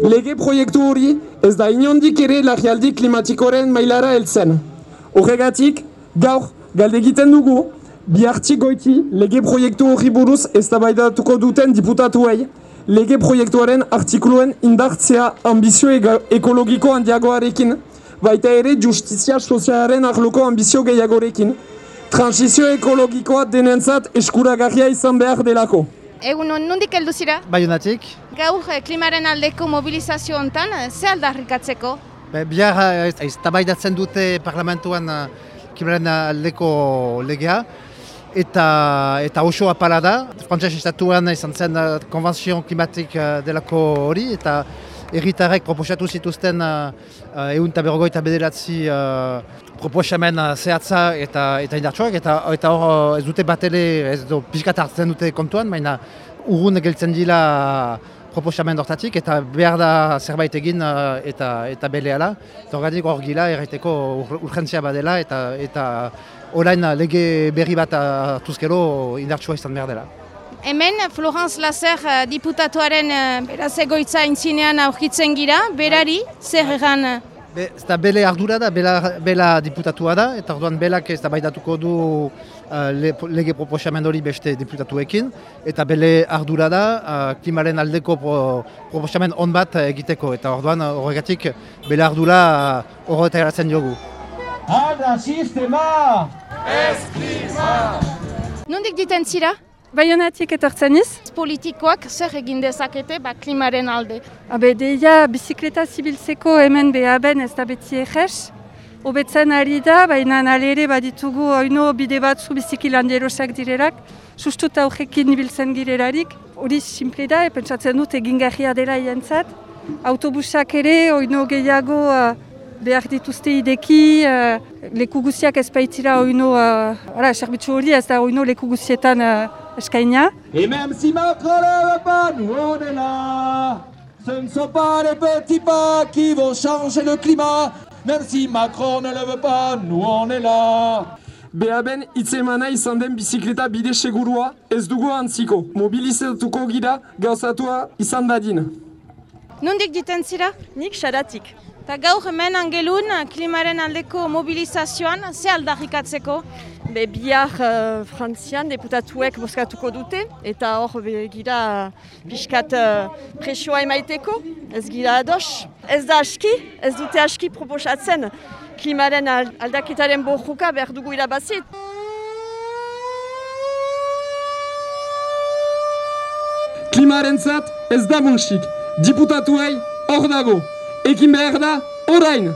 Lege proiektu hori ez da inondik ere lagialdi klimatikoren mailara heltzen. Horregatik, gaur galdegiten dugu, bihartxik goiti lege proiektu hori buruz eztabaidatuko duten diputatuei, lege proiektuaren artikuluen indartzea ambizio ekologiko handiagoarekin, baita ere justizia sozialaren arloko ambizio gehiagorekin, transizio ekologikoa denentzat eskuragarria izan behar delako. Egun nondik heldu zira? Baionatik. Gaur eh, klimaren aldeko mobilizazio hontan eh, ze aldarrikatzeko? Be, Bihar eh, ez tabaidatzen dute parlamentuan klimaren aldeko legea. Eta, eta oso apala da. Frantses estatuan izan zen konvenzio klimatik delako hori. Eta erritarrek proposatu zituzten uh, egun eta berrogoita bederatzi uh, proposamen zehatza eta, eta indartsuak. Eta, eta hor ez dute batele, ez du pixkat hartzen dute kontuan, baina urrun geltzen dila proposamen hortatik eta behar da zerbait egin uh, eta, eta beleala. Horretik hor gila erraiteko urgentzia badela eta, eta orain lege berri bat hartuzkero indartsua izan behar dela. Hemen, Florence Lazer eh, diputatuaren eh, beraz egoitza intzinean aurkitzen gira, berari, zer egan? Be, ez da bele ardura da, bela, bela diputatua da, eta orduan belak ez da baidatuko du uh, le, lege proposamen hori beste diputatuekin, eta bele ardura da, uh, klimaren aldeko pro, proposamen on bat egiteko, eta orduan horregatik bele ardura horretak uh, eratzen diogu. Ada sistema! Ez klima! Nondik diten zira? Baionatik etortzen iz? Politikoak zer egin dezakete ba, klimaren alde? Habe, deia bizikleta zibiltzeko hemen behaben ez da beti egez. Obetzen ari da, baina alere baditugu oino bide batzu bizikilan erosak direrak. Sustuta horrekin ibiltzen girerarik. Hori simple da, pentsatzen dut egingarria dela jentzat. Autobusak ere, oino gehiago behar dituzte ideki, uh, leku guziak ez baitzira oino, uh, serbitzu hori ez da oino leku guzietan uh, eskaina. Et même si Macron ne veut pas, nous on est là. Ce ne sont pas les petits pas qui vont changer le climat. Même si Macron ne le veut pas, nous on est là. Behaben itzemana izan den bizikleta bide segurua ez dugu antziko. Mobilizatuko gira gauzatua izan dadin. Nondik diten zira? Nik xaratik. Ta gaur hemen angelun klimaren aldeko mobilizazioan ze aldarrikatzeko? Be bihar uh, frantzian deputatuek boskatuko dute eta hor gira pixkat uh, presioa emaiteko, ez gira ados. Ez da aski, ez dute aski proposatzen klimaren aldaketaren bojuka behar dugu irabazit. Klimaren zat ez da bunsik, diputatuei hor dago. Et qui merde là, online!